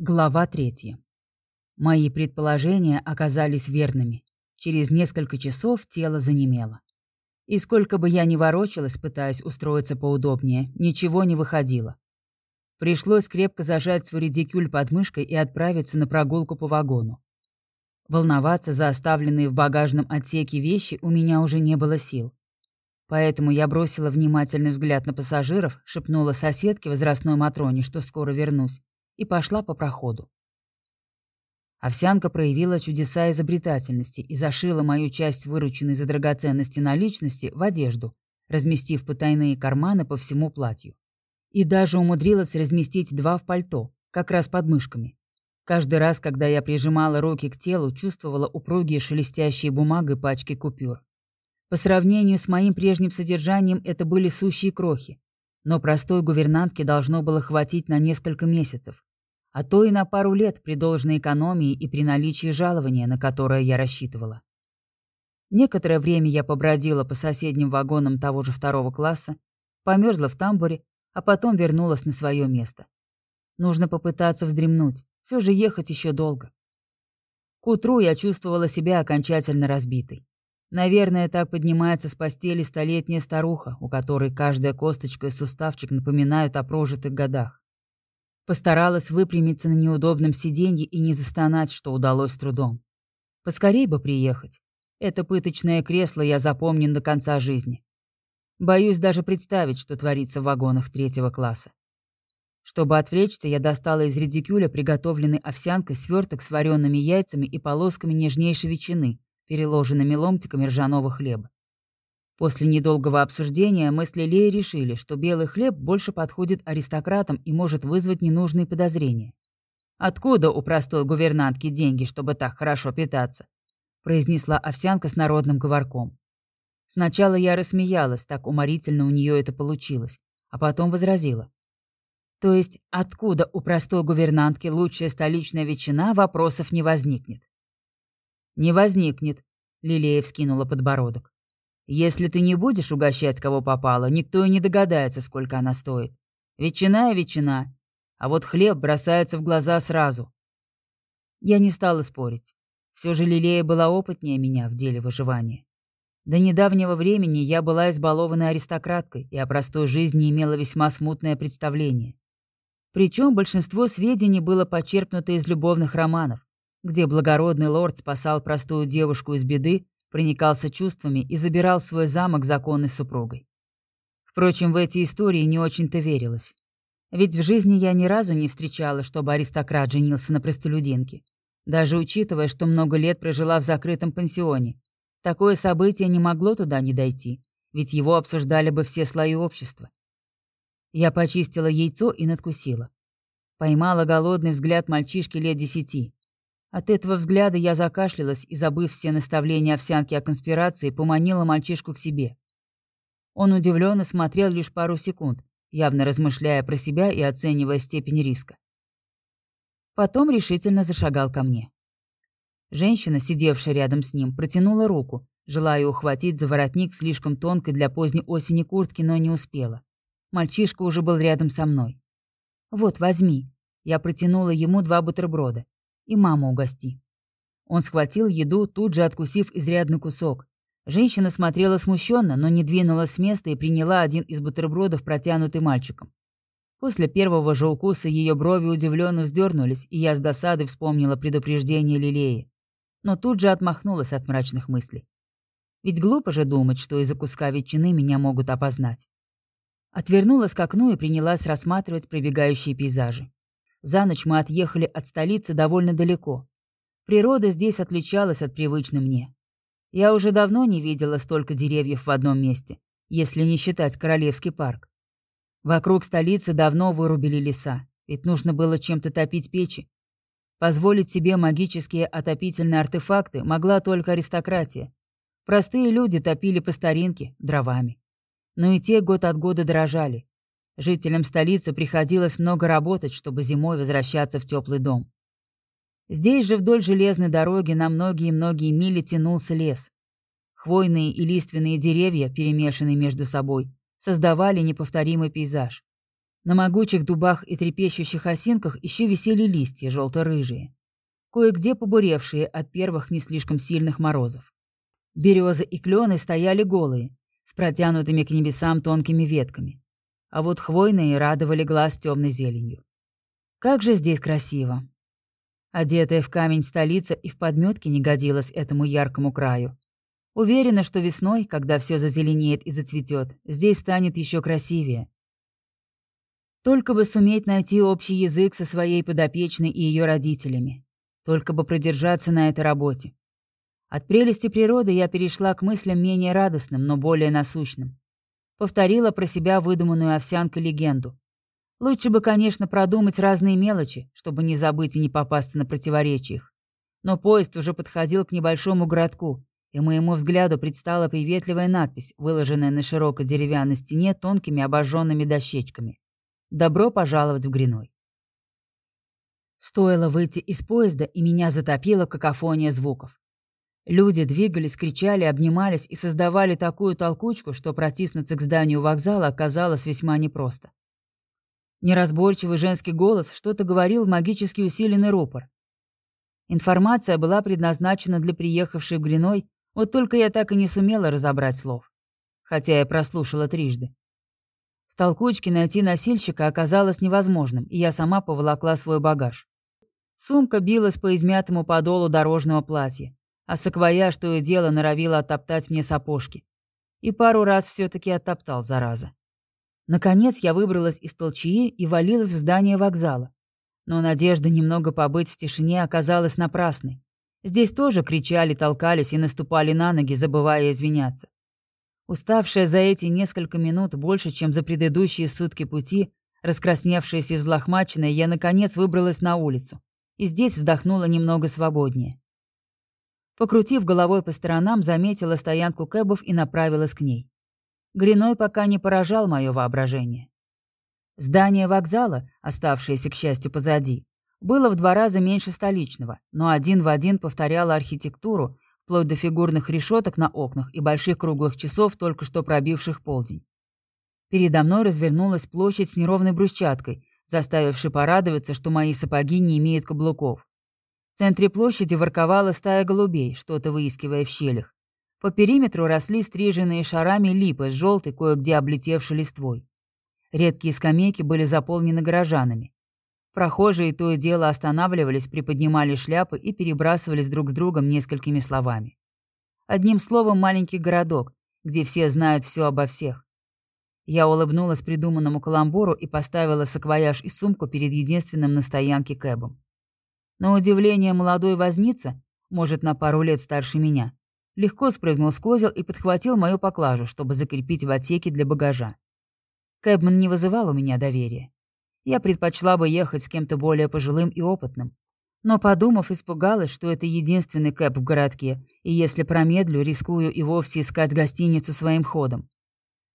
Глава третья. Мои предположения оказались верными. Через несколько часов тело занемело. И сколько бы я ни ворочалась, пытаясь устроиться поудобнее, ничего не выходило. Пришлось крепко зажать свой редикюль под мышкой и отправиться на прогулку по вагону. Волноваться за оставленные в багажном отсеке вещи у меня уже не было сил. Поэтому я бросила внимательный взгляд на пассажиров, шепнула соседке возрастной Матроне, что скоро вернусь, и пошла по проходу. Овсянка проявила чудеса изобретательности и зашила мою часть вырученной за драгоценности наличности в одежду, разместив потайные карманы по всему платью. И даже умудрилась разместить два в пальто, как раз под мышками. Каждый раз, когда я прижимала руки к телу, чувствовала упругие шелестящие бумагой пачки купюр. По сравнению с моим прежним содержанием это были сущие крохи, но простой гувернантке должно было хватить на несколько месяцев, а то и на пару лет при должной экономии и при наличии жалования, на которое я рассчитывала. Некоторое время я побродила по соседним вагонам того же второго класса, померзла в тамбуре, а потом вернулась на свое место. Нужно попытаться вздремнуть, все же ехать еще долго. К утру я чувствовала себя окончательно разбитой. Наверное, так поднимается с постели столетняя старуха, у которой каждая косточка и суставчик напоминают о прожитых годах. Постаралась выпрямиться на неудобном сиденье и не застонать, что удалось трудом. Поскорей бы приехать. Это пыточное кресло я запомню до конца жизни. Боюсь даже представить, что творится в вагонах третьего класса. Чтобы отвлечься, я достала из редикюля приготовленный овсянкой сверток с вареными яйцами и полосками нежнейшей ветчины, переложенными ломтиками ржаного хлеба. После недолгого обсуждения мы с Лилей решили, что белый хлеб больше подходит аристократам и может вызвать ненужные подозрения. «Откуда у простой гувернантки деньги, чтобы так хорошо питаться?» произнесла овсянка с народным говорком. Сначала я рассмеялась, так уморительно у нее это получилось, а потом возразила. То есть откуда у простой гувернантки лучшая столичная ветчина, вопросов не возникнет. «Не возникнет», — Лилея вскинула подбородок. «Если ты не будешь угощать, кого попало, никто и не догадается, сколько она стоит. Ветчина и ветчина. А вот хлеб бросается в глаза сразу». Я не стала спорить. Все же Лилея была опытнее меня в деле выживания. До недавнего времени я была избалованной аристократкой и о простой жизни имела весьма смутное представление. Причем большинство сведений было почерпнуто из любовных романов, где благородный лорд спасал простую девушку из беды, проникался чувствами и забирал свой замок законной супругой. Впрочем, в эти истории не очень-то верилось. Ведь в жизни я ни разу не встречала, чтобы аристократ женился на простолюдинке. Даже учитывая, что много лет прожила в закрытом пансионе. Такое событие не могло туда не дойти, ведь его обсуждали бы все слои общества. Я почистила яйцо и надкусила. Поймала голодный взгляд мальчишки лет десяти. От этого взгляда я закашлялась и, забыв все наставления овсянки о конспирации, поманила мальчишку к себе. Он удивленно смотрел лишь пару секунд, явно размышляя про себя и оценивая степень риска. Потом решительно зашагал ко мне. Женщина, сидевшая рядом с ним, протянула руку, желая ухватить за воротник слишком тонкой для поздней осени куртки, но не успела. Мальчишка уже был рядом со мной. «Вот, возьми». Я протянула ему два бутерброда и маму угости». Он схватил еду, тут же откусив изрядный кусок. Женщина смотрела смущенно, но не двинулась с места и приняла один из бутербродов, протянутый мальчиком. После первого же укуса ее брови удивленно вздернулись, и я с досадой вспомнила предупреждение Лилеи. Но тут же отмахнулась от мрачных мыслей. Ведь глупо же думать, что из-за куска ветчины меня могут опознать. Отвернулась к окну и принялась рассматривать пробегающие пейзажи. За ночь мы отъехали от столицы довольно далеко. Природа здесь отличалась от привычной мне. Я уже давно не видела столько деревьев в одном месте, если не считать Королевский парк. Вокруг столицы давно вырубили леса, ведь нужно было чем-то топить печи. Позволить себе магические отопительные артефакты могла только аристократия. Простые люди топили по старинке, дровами. Но и те год от года дорожали. Жителям столицы приходилось много работать, чтобы зимой возвращаться в теплый дом. Здесь же вдоль железной дороги на многие-многие мили тянулся лес. Хвойные и лиственные деревья, перемешанные между собой, создавали неповторимый пейзаж. На могучих дубах и трепещущих осинках еще висели листья, желто-рыжие, кое-где побуревшие от первых не слишком сильных морозов. Березы и клены стояли голые, с протянутыми к небесам тонкими ветками, а вот хвойные радовали глаз темной зеленью. Как же здесь красиво! Одетая в камень столица и в подметке не годилась этому яркому краю. Уверена, что весной, когда все зазеленеет и зацветет, здесь станет еще красивее. Только бы суметь найти общий язык со своей подопечной и ее родителями. Только бы продержаться на этой работе. От прелести природы я перешла к мыслям менее радостным, но более насущным. Повторила про себя выдуманную овсянкой легенду. Лучше бы, конечно, продумать разные мелочи, чтобы не забыть и не попасться на противоречиях. Но поезд уже подходил к небольшому городку, и моему взгляду предстала приветливая надпись, выложенная на широкой деревянной стене тонкими обожженными дощечками. Добро пожаловать в Гриной. Стоило выйти из поезда, и меня затопила какофония звуков. Люди двигались, кричали, обнимались и создавали такую толкучку, что протиснуться к зданию вокзала оказалось весьма непросто. Неразборчивый женский голос что-то говорил в магически усиленный рупор. Информация была предназначена для приехавшей в Гриной, вот только я так и не сумела разобрать слов. Хотя я прослушала трижды. В толкучке найти носильщика оказалось невозможным, и я сама поволокла свой багаж. Сумка билась по измятому подолу дорожного платья, а саквояж то и дело норовила оттоптать мне сапожки. И пару раз все-таки оттоптал, зараза. Наконец я выбралась из толчии и валилась в здание вокзала. Но надежда немного побыть в тишине оказалась напрасной. Здесь тоже кричали, толкались и наступали на ноги, забывая извиняться. Уставшая за эти несколько минут больше, чем за предыдущие сутки пути, раскрасневшаяся и взлохмаченная, я, наконец, выбралась на улицу. И здесь вздохнула немного свободнее. Покрутив головой по сторонам, заметила стоянку кэбов и направилась к ней. Гриной пока не поражал мое воображение. Здание вокзала, оставшееся, к счастью, позади, было в два раза меньше столичного, но один в один повторяло архитектуру, вплоть до фигурных решеток на окнах и больших круглых часов, только что пробивших полдень. Передо мной развернулась площадь с неровной брусчаткой, заставившей порадоваться, что мои сапоги не имеют каблуков. В центре площади ворковала стая голубей, что-то выискивая в щелях. По периметру росли стриженные шарами липы с желтой, кое-где облетевшей листвой. Редкие скамейки были заполнены горожанами. Прохожие то и дело останавливались, приподнимали шляпы и перебрасывались друг с другом несколькими словами. Одним словом, маленький городок, где все знают все обо всех. Я улыбнулась придуманному каламбуру и поставила саквояж и сумку перед единственным на стоянке кэбом. На удивление молодой возница, может, на пару лет старше меня, легко спрыгнул с козел и подхватил мою поклажу, чтобы закрепить в отсеке для багажа. Кэбман не вызывал у меня доверия. Я предпочла бы ехать с кем-то более пожилым и опытным. Но, подумав, испугалась, что это единственный кэп в городке, и если промедлю, рискую и вовсе искать гостиницу своим ходом.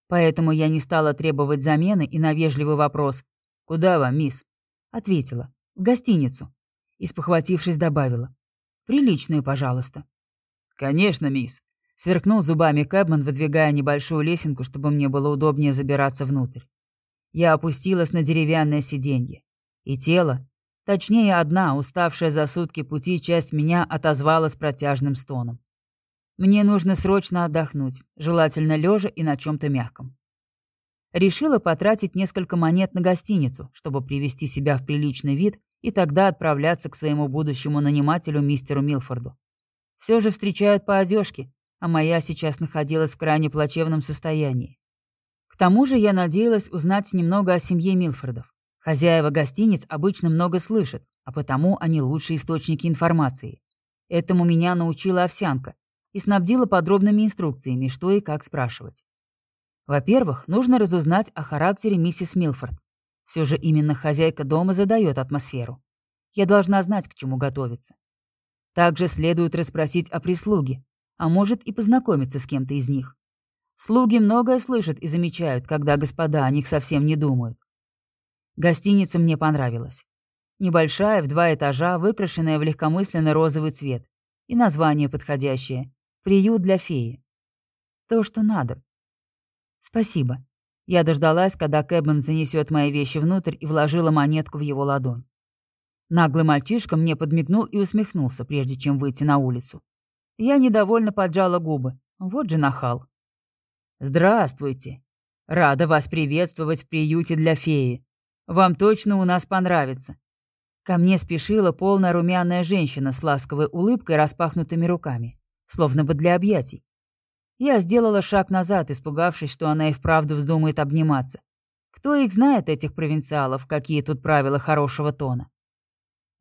Поэтому я не стала требовать замены и на вежливый вопрос «Куда вам, мисс?» ответила «В гостиницу». И, спохватившись, добавила «Приличную, пожалуйста». «Конечно, мисс», — сверкнул зубами Кэбман, выдвигая небольшую лесенку, чтобы мне было удобнее забираться внутрь. Я опустилась на деревянное сиденье. И тело, точнее одна, уставшая за сутки пути часть меня отозвалась протяжным стоном. Мне нужно срочно отдохнуть, желательно лежа и на чем-то мягком. Решила потратить несколько монет на гостиницу, чтобы привести себя в приличный вид и тогда отправляться к своему будущему нанимателю мистеру Милфорду. Все же встречают по одежке, а моя сейчас находилась в крайне плачевном состоянии тому же я надеялась узнать немного о семье Милфордов. Хозяева гостиниц обычно много слышат, а потому они лучшие источники информации. Этому меня научила овсянка и снабдила подробными инструкциями, что и как спрашивать. Во-первых, нужно разузнать о характере миссис Милфорд. Все же именно хозяйка дома задает атмосферу. Я должна знать, к чему готовиться. Также следует расспросить о прислуге, а может и познакомиться с кем-то из них. Слуги многое слышат и замечают, когда господа о них совсем не думают. Гостиница мне понравилась. Небольшая, в два этажа, выкрашенная в легкомысленный розовый цвет. И название подходящее. «Приют для феи». То, что надо. Спасибо. Я дождалась, когда Кэбман занесет мои вещи внутрь и вложила монетку в его ладонь. Наглый мальчишка мне подмигнул и усмехнулся, прежде чем выйти на улицу. Я недовольно поджала губы. Вот же нахал. «Здравствуйте. Рада вас приветствовать в приюте для феи. Вам точно у нас понравится». Ко мне спешила полная румяная женщина с ласковой улыбкой и распахнутыми руками, словно бы для объятий. Я сделала шаг назад, испугавшись, что она и вправду вздумает обниматься. Кто их знает, этих провинциалов, какие тут правила хорошего тона?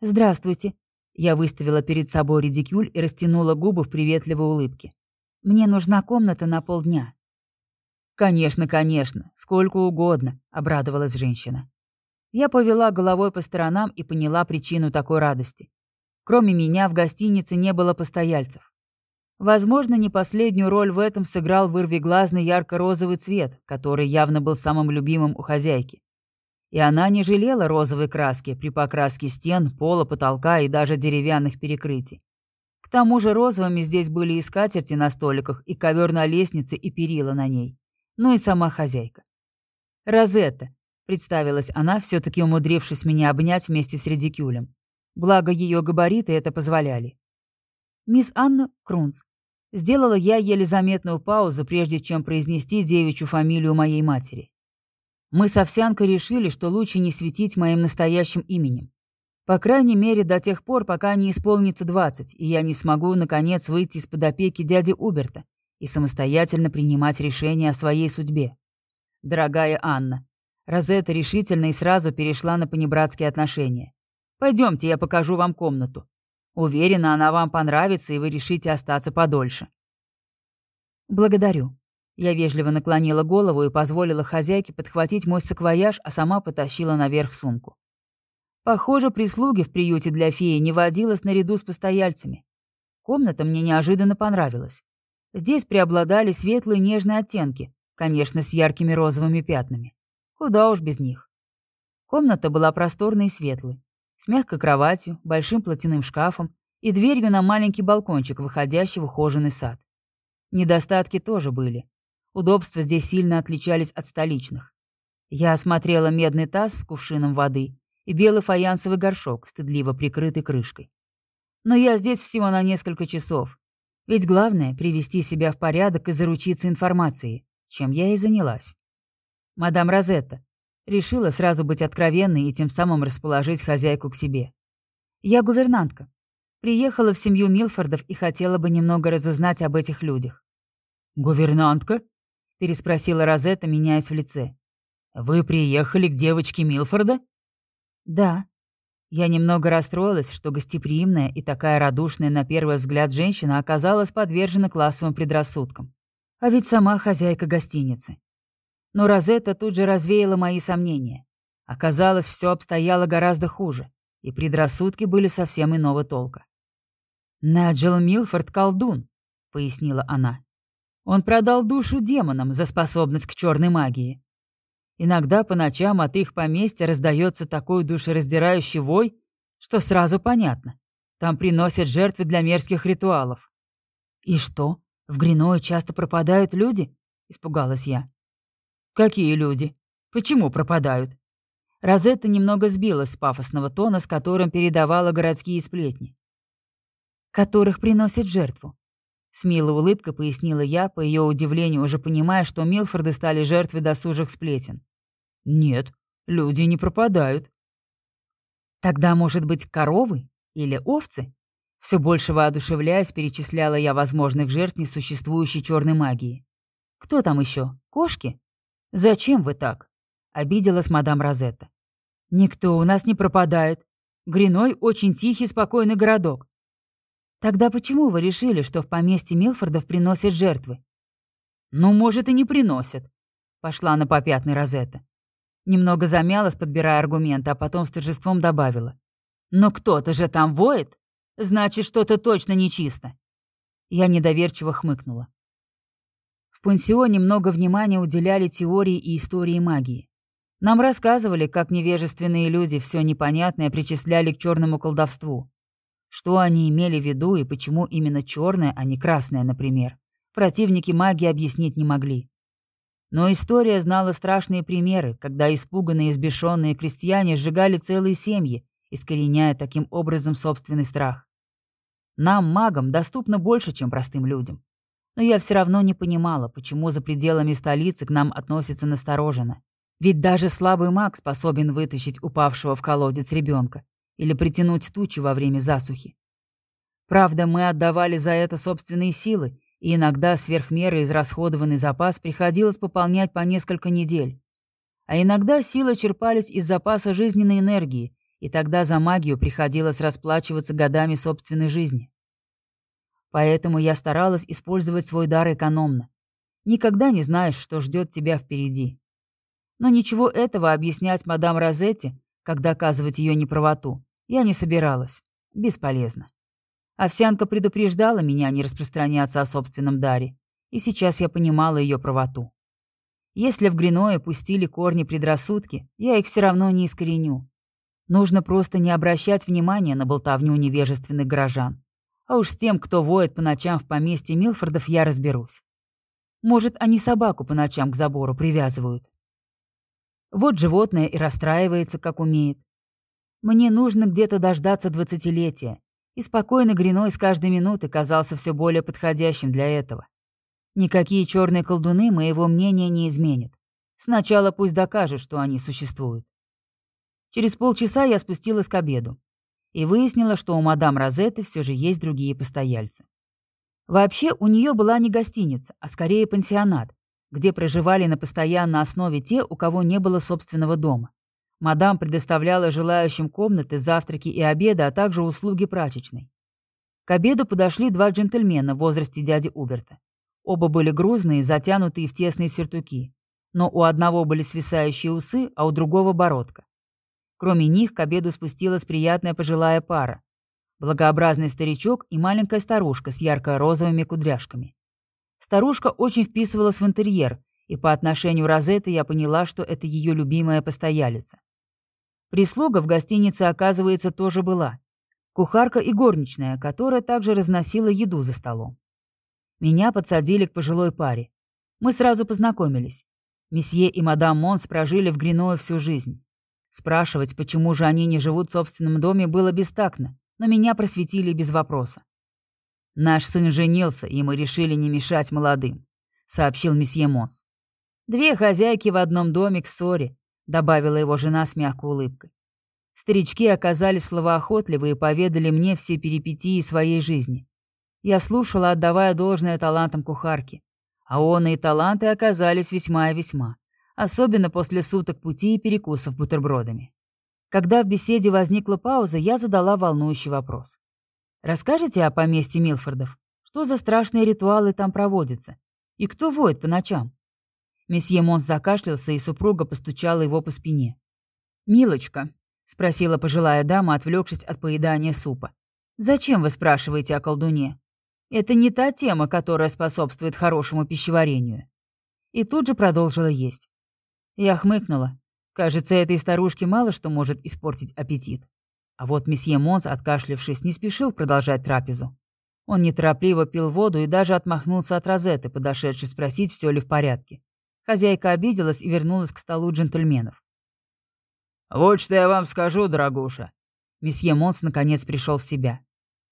«Здравствуйте». Я выставила перед собой редикюль и растянула губы в приветливой улыбке. «Мне нужна комната на полдня». «Конечно, конечно, сколько угодно», — обрадовалась женщина. Я повела головой по сторонам и поняла причину такой радости. Кроме меня в гостинице не было постояльцев. Возможно, не последнюю роль в этом сыграл вырвиглазный ярко-розовый цвет, который явно был самым любимым у хозяйки. И она не жалела розовой краски при покраске стен, пола, потолка и даже деревянных перекрытий. К тому же розовыми здесь были и скатерти на столиках, и ковер на лестнице, и перила на ней. Ну и сама хозяйка. «Розетта», — представилась она, все таки умудрившись меня обнять вместе с редикюлем. Благо, ее габариты это позволяли. «Мисс Анна Крунс». Сделала я еле заметную паузу, прежде чем произнести девичью фамилию моей матери. Мы с Овсянкой решили, что лучше не светить моим настоящим именем. По крайней мере, до тех пор, пока не исполнится 20, и я не смогу, наконец, выйти из-под опеки дяди Уберта и самостоятельно принимать решения о своей судьбе. Дорогая Анна, Розетта решительно и сразу перешла на понебратские отношения. Пойдемте, я покажу вам комнату. Уверена, она вам понравится, и вы решите остаться подольше». «Благодарю». Я вежливо наклонила голову и позволила хозяйке подхватить мой саквояж, а сама потащила наверх сумку. Похоже, прислуги в приюте для феи не водилось наряду с постояльцами. Комната мне неожиданно понравилась. Здесь преобладали светлые нежные оттенки, конечно, с яркими розовыми пятнами. Куда уж без них. Комната была просторной и светлой с мягкой кроватью, большим платяным шкафом и дверью на маленький балкончик, выходящий в ухоженный сад. Недостатки тоже были. Удобства здесь сильно отличались от столичных. Я осмотрела медный таз с кувшином воды и белый фаянсовый горшок, стыдливо прикрытый крышкой. Но я здесь всего на несколько часов. Ведь главное — привести себя в порядок и заручиться информацией, чем я и занялась. «Мадам Розетта, Решила сразу быть откровенной и тем самым расположить хозяйку к себе. «Я гувернантка. Приехала в семью Милфордов и хотела бы немного разузнать об этих людях». «Гувернантка?» — переспросила Розетта, меняясь в лице. «Вы приехали к девочке Милфорда?» «Да». Я немного расстроилась, что гостеприимная и такая радушная на первый взгляд женщина оказалась подвержена классовым предрассудкам. А ведь сама хозяйка гостиницы. Но Розетта тут же развеяла мои сомнения. Оказалось, все обстояло гораздо хуже, и предрассудки были совсем иного толка. «Наджел Милфорд — колдун», — пояснила она. «Он продал душу демонам за способность к черной магии. Иногда по ночам от их поместья раздается такой душераздирающий вой, что сразу понятно. Там приносят жертвы для мерзких ритуалов». «И что, в Гриное часто пропадают люди?» — испугалась я. «Какие люди? Почему пропадают?» Розетта немного сбилась с пафосного тона, с которым передавала городские сплетни. «Которых приносят жертву», — с милой улыбкой пояснила я, по ее удивлению, уже понимая, что Милфорды стали жертвой досужих сплетен. «Нет, люди не пропадают». «Тогда, может быть, коровы или овцы?» Все больше воодушевляясь, перечисляла я возможных жертв несуществующей черной магии. «Кто там еще? Кошки?» «Зачем вы так?» — обиделась мадам Розетта. «Никто у нас не пропадает. Гриной очень тихий, спокойный городок. Тогда почему вы решили, что в поместье Милфордов приносят жертвы? Ну, может, и не приносят, пошла на попятный Розетта. Немного замялась, подбирая аргументы, а потом с торжеством добавила. Но кто-то же там воет, значит, что-то точно нечисто. Я недоверчиво хмыкнула. В пансионе много внимания уделяли теории и истории магии. Нам рассказывали, как невежественные люди все непонятное причисляли к черному колдовству. Что они имели в виду и почему именно черное, а не красное, например, противники магии объяснить не могли. Но история знала страшные примеры, когда испуганные и сбешенные крестьяне сжигали целые семьи, искореняя таким образом собственный страх. Нам, магам, доступно больше, чем простым людям. Но я все равно не понимала, почему за пределами столицы к нам относятся настороженно. Ведь даже слабый маг способен вытащить упавшего в колодец ребенка или притянуть тучи во время засухи. Правда, мы отдавали за это собственные силы, и иногда сверх меры израсходованный запас приходилось пополнять по несколько недель. А иногда силы черпались из запаса жизненной энергии, и тогда за магию приходилось расплачиваться годами собственной жизни. Поэтому я старалась использовать свой дар экономно. Никогда не знаешь, что ждет тебя впереди. Но ничего этого объяснять мадам Розетти, как доказывать ее неправоту, я не собиралась. Бесполезно. Овсянка предупреждала меня не распространяться о собственном даре, и сейчас я понимала ее правоту. Если в Гриное пустили корни предрассудки, я их все равно не искореню. Нужно просто не обращать внимания на болтовню невежественных горожан. А уж с тем, кто воет по ночам в поместье Милфордов, я разберусь. Может, они собаку по ночам к забору привязывают. Вот животное и расстраивается, как умеет. Мне нужно где-то дождаться двадцатилетия, и спокойный Гриной с каждой минуты казался все более подходящим для этого. Никакие черные колдуны моего мнения не изменят. Сначала пусть докажут, что они существуют. Через полчаса я спустилась к обеду и выяснила, что у мадам Розетты все же есть другие постояльцы. Вообще, у нее была не гостиница, а скорее пансионат, где проживали на постоянной основе те, у кого не было собственного дома. Мадам предоставляла желающим комнаты, завтраки и обеды, а также услуги прачечной. К обеду подошли два джентльмена в возрасте дяди Уберта. Оба были грузные, затянутые в тесные сюртуки. Но у одного были свисающие усы, а у другого бородка. Кроме них к обеду спустилась приятная пожилая пара. Благообразный старичок и маленькая старушка с ярко-розовыми кудряшками. Старушка очень вписывалась в интерьер, и по отношению Розетты я поняла, что это ее любимая постоялица. Прислуга в гостинице, оказывается, тоже была. Кухарка и горничная, которая также разносила еду за столом. Меня подсадили к пожилой паре. Мы сразу познакомились. Месье и мадам Монс прожили в Гриное всю жизнь. Спрашивать, почему же они не живут в собственном доме, было бестактно, но меня просветили без вопроса. «Наш сын женился, и мы решили не мешать молодым», — сообщил месье Монс. «Две хозяйки в одном доме к ссоре», — добавила его жена с мягкой улыбкой. Старички оказались словоохотливы и поведали мне все перипетии своей жизни. Я слушала, отдавая должное талантам кухарки. А он и таланты оказались весьма и весьма особенно после суток пути и перекусов бутербродами. Когда в беседе возникла пауза, я задала волнующий вопрос. «Расскажите о поместье Милфордов? Что за страшные ритуалы там проводятся? И кто воет по ночам?» Месье Монс закашлялся, и супруга постучала его по спине. «Милочка», — спросила пожилая дама, отвлекшись от поедания супа, «зачем вы спрашиваете о колдуне? Это не та тема, которая способствует хорошему пищеварению». И тут же продолжила есть. Я хмыкнула. Кажется, этой старушке мало что может испортить аппетит. А вот месье Монс, откашлившись, не спешил продолжать трапезу. Он неторопливо пил воду и даже отмахнулся от Розетты, подошедшей спросить, все ли в порядке. Хозяйка обиделась и вернулась к столу джентльменов. «Вот что я вам скажу, дорогуша». Месье Монс наконец пришел в себя.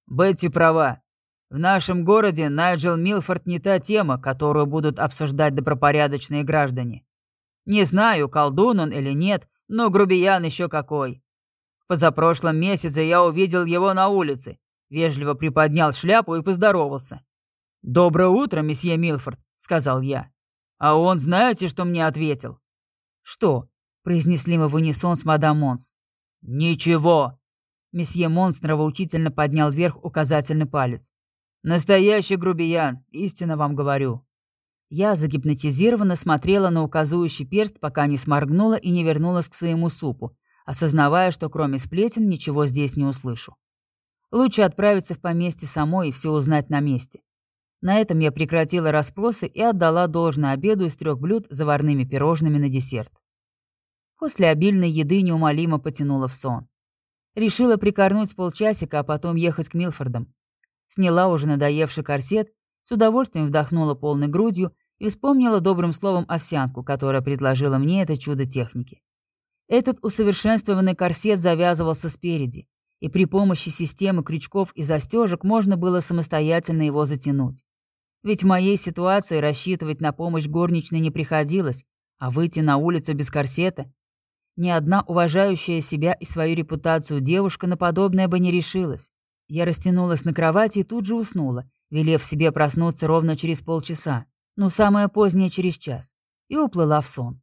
«Бетти права. В нашем городе Найджел Милфорд не та тема, которую будут обсуждать добропорядочные граждане. Не знаю, колдун он или нет, но грубиян еще какой. Позапрошлом месяце я увидел его на улице, вежливо приподнял шляпу и поздоровался. «Доброе утро, месье Милфорд», — сказал я. А он знаете, что мне ответил? «Что?» — произнесли мы в унисон с мадам Монс. «Ничего!» Месье Монс нравоучительно поднял вверх указательный палец. «Настоящий грубиян, истинно вам говорю. Я загипнотизированно смотрела на указующий перст, пока не сморгнула и не вернулась к своему супу, осознавая, что кроме сплетен ничего здесь не услышу. Лучше отправиться в поместье самой и все узнать на месте. На этом я прекратила расспросы и отдала должное обеду из трех блюд заварными пирожными на десерт. После обильной еды неумолимо потянула в сон. Решила прикорнуть полчасика, а потом ехать к Милфордам. Сняла уже надоевший корсет с удовольствием вдохнула полной грудью и вспомнила добрым словом овсянку, которая предложила мне это чудо техники. Этот усовершенствованный корсет завязывался спереди, и при помощи системы крючков и застежек можно было самостоятельно его затянуть. Ведь в моей ситуации рассчитывать на помощь горничной не приходилось, а выйти на улицу без корсета ни одна уважающая себя и свою репутацию девушка на подобное бы не решилась. Я растянулась на кровати и тут же уснула, велев себе проснуться ровно через полчаса, ну самое позднее через час, и уплыла в сон.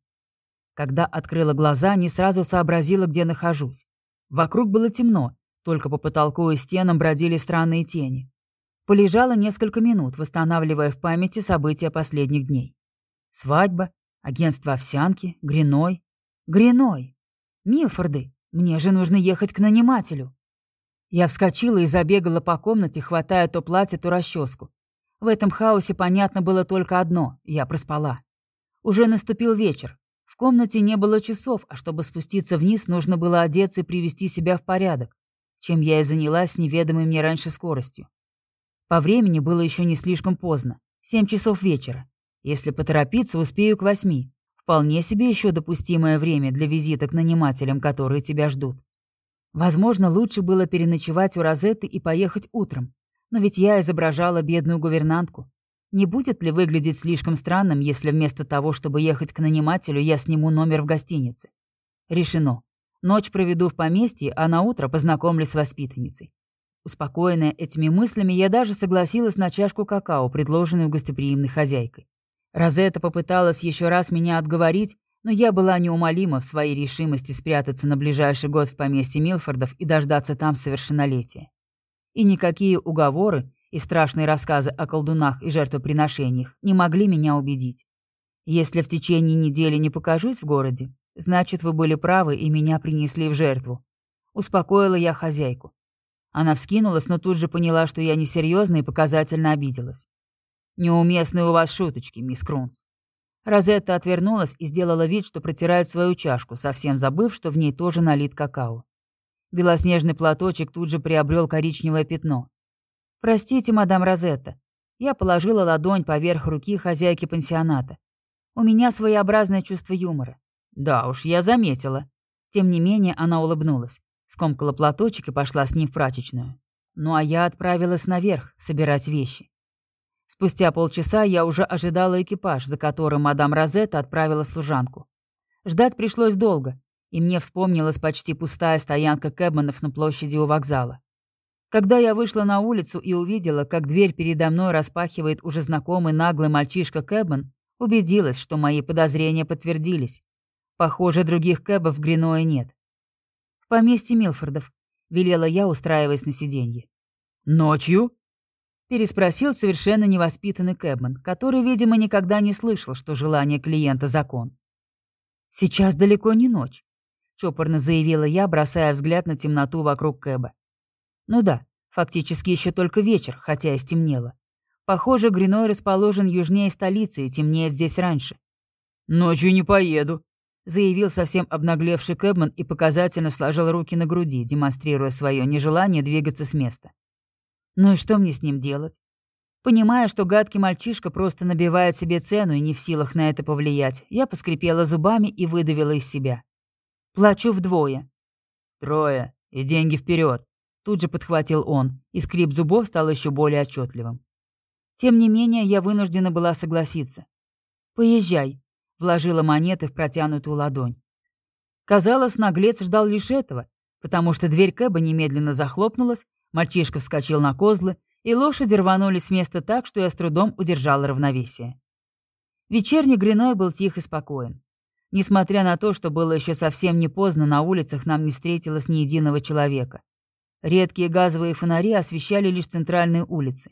Когда открыла глаза, не сразу сообразила, где нахожусь. Вокруг было темно, только по потолку и стенам бродили странные тени. Полежала несколько минут, восстанавливая в памяти события последних дней. Свадьба, агентство овсянки, Гриной. Гриной! Милфорды! Мне же нужно ехать к нанимателю. Я вскочила и забегала по комнате, хватая то платье, то расческу. В этом хаосе понятно было только одно — я проспала. Уже наступил вечер. В комнате не было часов, а чтобы спуститься вниз, нужно было одеться и привести себя в порядок, чем я и занялась с неведомой мне раньше скоростью. По времени было еще не слишком поздно. Семь часов вечера. Если поторопиться, успею к восьми. Вполне себе еще допустимое время для визита к нанимателям, которые тебя ждут. Возможно, лучше было переночевать у Розетты и поехать утром. Но ведь я изображала бедную гувернантку. Не будет ли выглядеть слишком странным, если вместо того, чтобы ехать к нанимателю, я сниму номер в гостинице? Решено. Ночь проведу в поместье, а на утро познакомлюсь с воспитанницей. Успокоенная этими мыслями, я даже согласилась на чашку какао, предложенную гостеприимной хозяйкой. Розетта попыталась еще раз меня отговорить, но я была неумолима в своей решимости спрятаться на ближайший год в поместье Милфордов и дождаться там совершеннолетия. И никакие уговоры и страшные рассказы о колдунах и жертвоприношениях не могли меня убедить. Если в течение недели не покажусь в городе, значит, вы были правы и меня принесли в жертву. Успокоила я хозяйку. Она вскинулась, но тут же поняла, что я несерьезно и показательно обиделась. «Неуместные у вас шуточки, мисс Крунс». Розетта отвернулась и сделала вид, что протирает свою чашку, совсем забыв, что в ней тоже налит какао. Белоснежный платочек тут же приобрел коричневое пятно. «Простите, мадам Розетта». Я положила ладонь поверх руки хозяйки пансионата. У меня своеобразное чувство юмора. Да уж, я заметила. Тем не менее, она улыбнулась скомкала платочек и пошла с ним в прачечную. Ну а я отправилась наверх собирать вещи. Спустя полчаса я уже ожидала экипаж, за которым мадам Розетта отправила служанку. Ждать пришлось долго, и мне вспомнилась почти пустая стоянка кэбманов на площади у вокзала. Когда я вышла на улицу и увидела, как дверь передо мной распахивает уже знакомый наглый мальчишка Кэбман, убедилась, что мои подозрения подтвердились. Похоже, других Кэбов в Гриное нет поместье Милфордов», — велела я, устраиваясь на сиденье. «Ночью?» — переспросил совершенно невоспитанный Кэбман, который, видимо, никогда не слышал, что желание клиента — закон. «Сейчас далеко не ночь», — чопорно заявила я, бросая взгляд на темноту вокруг Кэба. «Ну да, фактически еще только вечер, хотя и стемнело. Похоже, Гриной расположен южнее столицы и темнеет здесь раньше». «Ночью не поеду», заявил совсем обнаглевший Кэбман и показательно сложил руки на груди, демонстрируя свое нежелание двигаться с места. Ну и что мне с ним делать? Понимая, что гадкий мальчишка просто набивает себе цену и не в силах на это повлиять, я поскрипела зубами и выдавила из себя. Плачу вдвое. Трое. И деньги вперед. Тут же подхватил он, и скрип зубов стал еще более отчетливым. Тем не менее, я вынуждена была согласиться. «Поезжай», вложила монеты в протянутую ладонь. Казалось, наглец ждал лишь этого, потому что дверь Кэба немедленно захлопнулась, мальчишка вскочил на козлы, и лошади рванулись с места так, что я с трудом удержала равновесие. Вечерний Гриной был тих и спокоен. Несмотря на то, что было еще совсем не поздно, на улицах нам не встретилось ни единого человека. Редкие газовые фонари освещали лишь центральные улицы.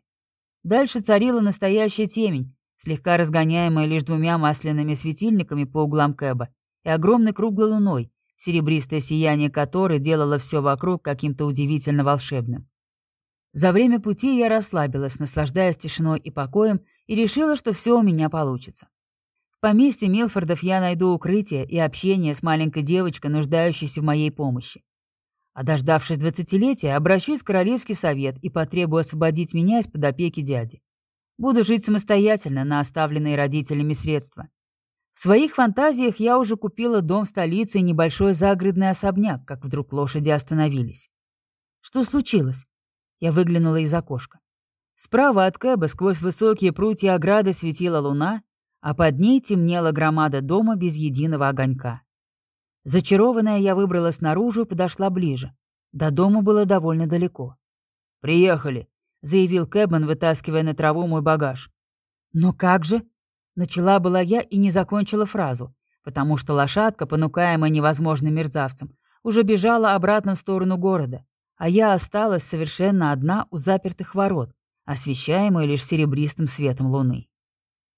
Дальше царила настоящая темень, слегка разгоняемая лишь двумя масляными светильниками по углам Кэба и огромной круглой луной, серебристое сияние которой делало все вокруг каким-то удивительно волшебным. За время пути я расслабилась, наслаждаясь тишиной и покоем, и решила, что все у меня получится. В поместье Милфордов я найду укрытие и общение с маленькой девочкой, нуждающейся в моей помощи. А дождавшись двадцатилетия, обращусь в Королевский совет и потребую освободить меня из-под опеки дяди. Буду жить самостоятельно на оставленные родителями средства. В своих фантазиях я уже купила дом в столице и небольшой загородный особняк, как вдруг лошади остановились. Что случилось? Я выглянула из окошка. Справа от Кэба сквозь высокие прутья ограды светила луна, а под ней темнела громада дома без единого огонька. Зачарованная я выбралась наружу и подошла ближе. До дома было довольно далеко. «Приехали», — заявил Кэбман, вытаскивая на траву мой багаж. «Но как же?» Начала была я и не закончила фразу, потому что лошадка, понукаемая невозможным мерзавцем, уже бежала обратно в сторону города, а я осталась совершенно одна у запертых ворот, освещаемая лишь серебристым светом луны.